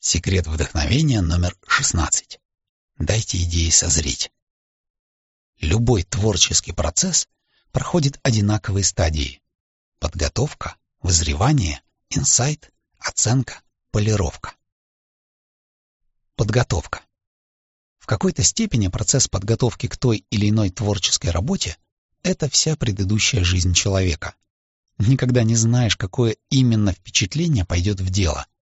Секрет вдохновения номер 16. Дайте идее созреть. Любой творческий процесс проходит одинаковые стадии. Подготовка, вызревание, инсайт, оценка, полировка. Подготовка. В какой-то степени процесс подготовки к той или иной творческой работе — это вся предыдущая жизнь человека. Никогда не знаешь, какое именно впечатление пойдет в дело —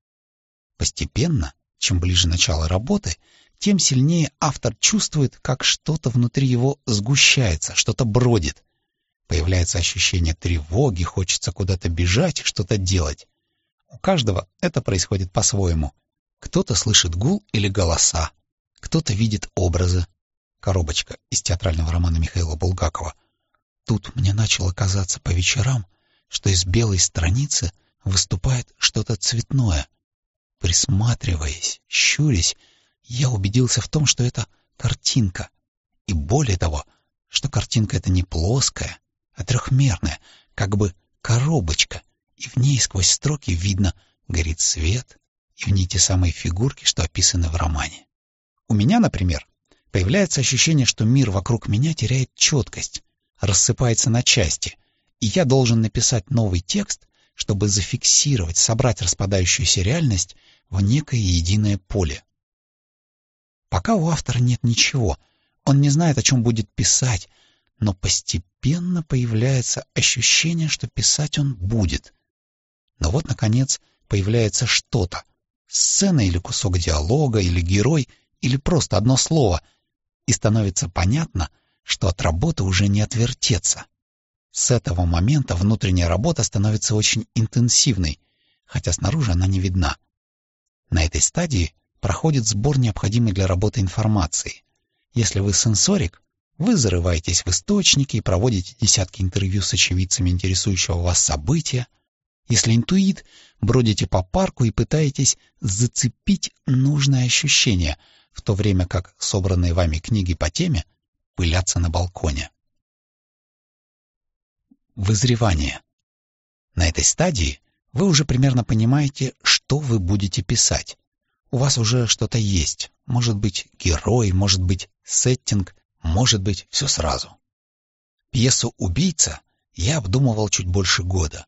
Постепенно, чем ближе начало работы, тем сильнее автор чувствует, как что-то внутри его сгущается, что-то бродит. Появляется ощущение тревоги, хочется куда-то бежать, что-то делать. У каждого это происходит по-своему. Кто-то слышит гул или голоса, кто-то видит образы. Коробочка из театрального романа Михаила Булгакова. Тут мне начало казаться по вечерам, что из белой страницы выступает что-то цветное — Присматриваясь, щурясь, я убедился в том, что это картинка. И более того, что картинка эта не плоская, а трехмерная, как бы коробочка, и в ней сквозь строки видно горит свет, и в ней те самые фигурки, что описаны в романе. У меня, например, появляется ощущение, что мир вокруг меня теряет четкость, рассыпается на части, и я должен написать новый текст, чтобы зафиксировать, собрать распадающуюся реальность в некое единое поле. Пока у автора нет ничего, он не знает, о чем будет писать, но постепенно появляется ощущение, что писать он будет. Но вот, наконец, появляется что-то. Сцена или кусок диалога, или герой, или просто одно слово. И становится понятно, что от работы уже не отвертеться. С этого момента внутренняя работа становится очень интенсивной, хотя снаружи она не видна. На этой стадии проходит сбор необходимой для работы информации. Если вы сенсорик, вы зарываетесь в источники и проводите десятки интервью с очевидцами интересующего вас события. Если интуит, бродите по парку и пытаетесь зацепить нужное ощущение, в то время как собранные вами книги по теме пылятся на балконе. Вызревание. На этой стадии вы уже примерно понимаете, что вы будете писать. У вас уже что-то есть. Может быть, герой, может быть, сеттинг, может быть, все сразу. Пьесу «Убийца» я обдумывал чуть больше года.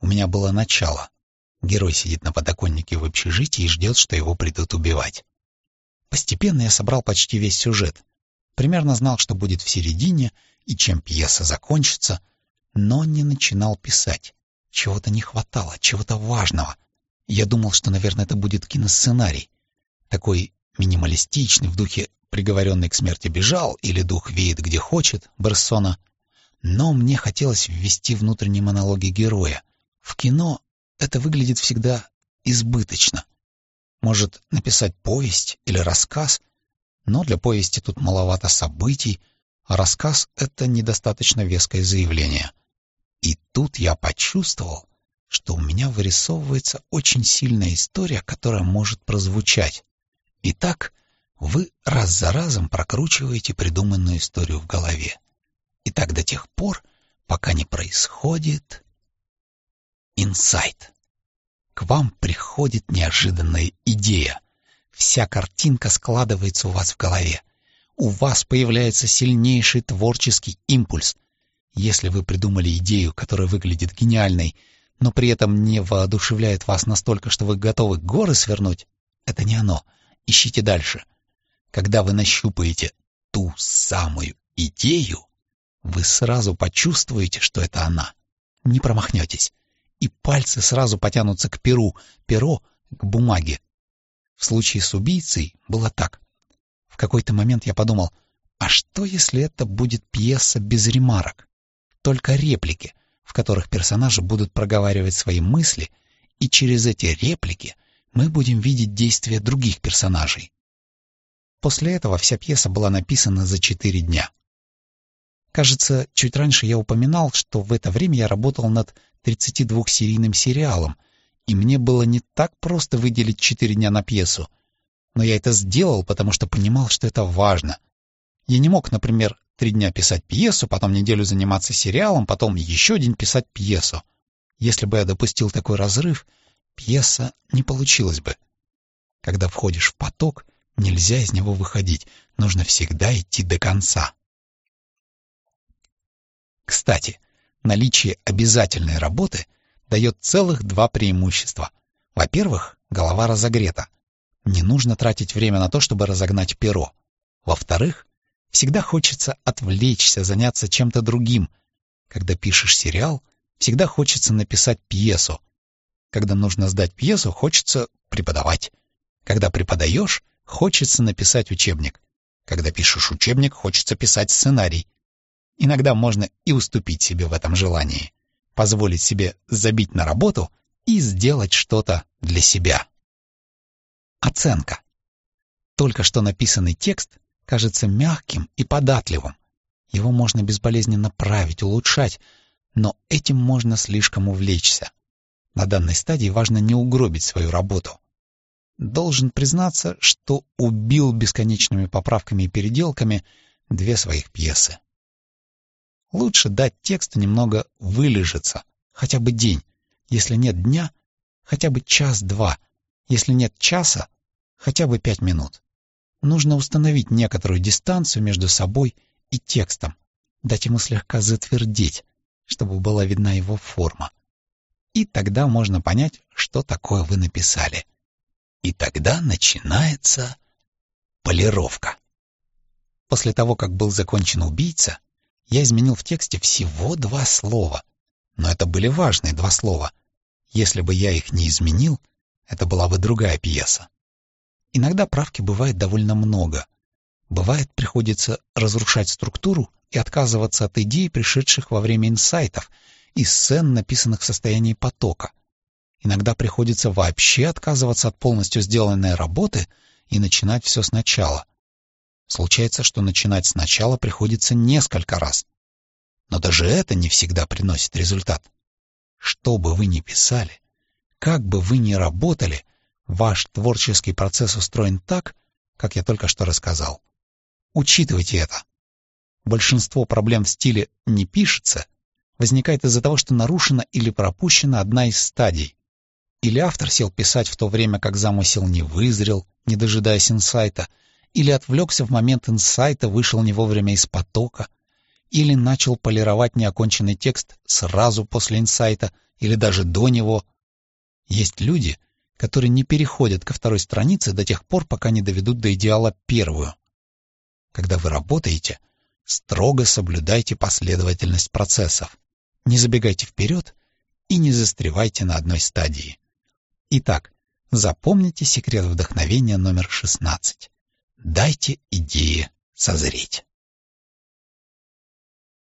У меня было начало. Герой сидит на подоконнике в общежитии и ждет, что его придут убивать. Постепенно я собрал почти весь сюжет. Примерно знал, что будет в середине и чем пьеса закончится — но не начинал писать. Чего-то не хватало, чего-то важного. Я думал, что, наверное, это будет киносценарий. Такой минималистичный, в духе «приговоренный к смерти бежал» или «дух веет где хочет» Берсона. Но мне хотелось ввести внутренние монологи героя. В кино это выглядит всегда избыточно. Может, написать повесть или рассказ, но для повести тут маловато событий, а рассказ — это недостаточно веское заявление — и тут я почувствовал, что у меня вырисовывается очень сильная история, которая может прозвучать. Итак, вы раз за разом прокручиваете придуманную историю в голове. И так до тех пор, пока не происходит инсайт. К вам приходит неожиданная идея. Вся картинка складывается у вас в голове. У вас появляется сильнейший творческий импульс, если вы придумали идею, которая выглядит гениальной, но при этом не воодушевляет вас настолько, что вы готовы горы свернуть, это не оно. Ищите дальше. Когда вы нащупаете ту самую идею, вы сразу почувствуете, что это она. Не промахнетесь. И пальцы сразу потянутся к перу, перо — к бумаге. В случае с убийцей было так. В какой-то момент я подумал, а что, если это будет пьеса без ремарок? Только реплики, в которых персонажи будут проговаривать свои мысли, и через эти реплики мы будем видеть действия других персонажей. После этого вся пьеса была написана за четыре дня. Кажется, чуть раньше я упоминал, что в это время я работал над 32-серийным сериалом, и мне было не так просто выделить четыре дня на пьесу. Но я это сделал, потому что понимал, что это важно. Я не мог, например, Три дня писать пьесу, потом неделю заниматься сериалом, потом еще день писать пьесу. Если бы я допустил такой разрыв, пьеса не получилась бы. Когда входишь в поток, нельзя из него выходить, нужно всегда идти до конца. Кстати, наличие обязательной работы дает целых два преимущества. Во-первых, голова разогрета. Не нужно тратить время на то, чтобы разогнать перо. Во-вторых, всегда хочется отвлечься, заняться чем-то другим. Когда пишешь сериал, всегда хочется написать пьесу. Когда нужно сдать пьесу, хочется преподавать. Когда преподаешь, хочется написать учебник. Когда пишешь учебник, хочется писать сценарий. Иногда можно и уступить себе в этом желании, позволить себе забить на работу и сделать что-то для себя. Оценка. Только что написанный текст кажется мягким и податливым. Его можно безболезненно править, улучшать, но этим можно слишком увлечься. На данной стадии важно не угробить свою работу. Должен признаться, что убил бесконечными поправками и переделками две своих пьесы. Лучше дать тексту немного вылежаться, хотя бы день. Если нет дня, хотя бы час-два. Если нет часа, хотя бы пять минут. Нужно установить некоторую дистанцию между собой и текстом, дать ему слегка затвердеть, чтобы была видна его форма. И тогда можно понять, что такое вы написали. И тогда начинается полировка. После того, как был закончен «Убийца», я изменил в тексте всего два слова. Но это были важные два слова. Если бы я их не изменил, это была бы другая пьеса. Иногда правки бывает довольно много. Бывает, приходится разрушать структуру и отказываться от идей, пришедших во время инсайтов, и сцен, написанных в состоянии потока. Иногда приходится вообще отказываться от полностью сделанной работы и начинать все сначала — Случается, что начинать сначала приходится несколько раз. Но даже это не всегда приносит результат. Что бы вы ни писали, как бы вы ни работали, ваш творческий процесс устроен так, как я только что рассказал. Учитывайте это. Большинство проблем в стиле «не пишется» возникает из-за того, что нарушена или пропущена одна из стадий. Или автор сел писать в то время, как замысел не вызрел, не дожидаясь инсайта — или отвлекся в момент инсайта, вышел не вовремя из потока, или начал полировать неоконченный текст сразу после инсайта, или даже до него. Есть люди, которые не переходят ко второй странице до тех пор, пока не доведут до идеала первую. Когда вы работаете, строго соблюдайте последовательность процессов. Не забегайте вперед и не застревайте на одной стадии. Итак, запомните секрет вдохновения номер 16. Дайте идее созреть.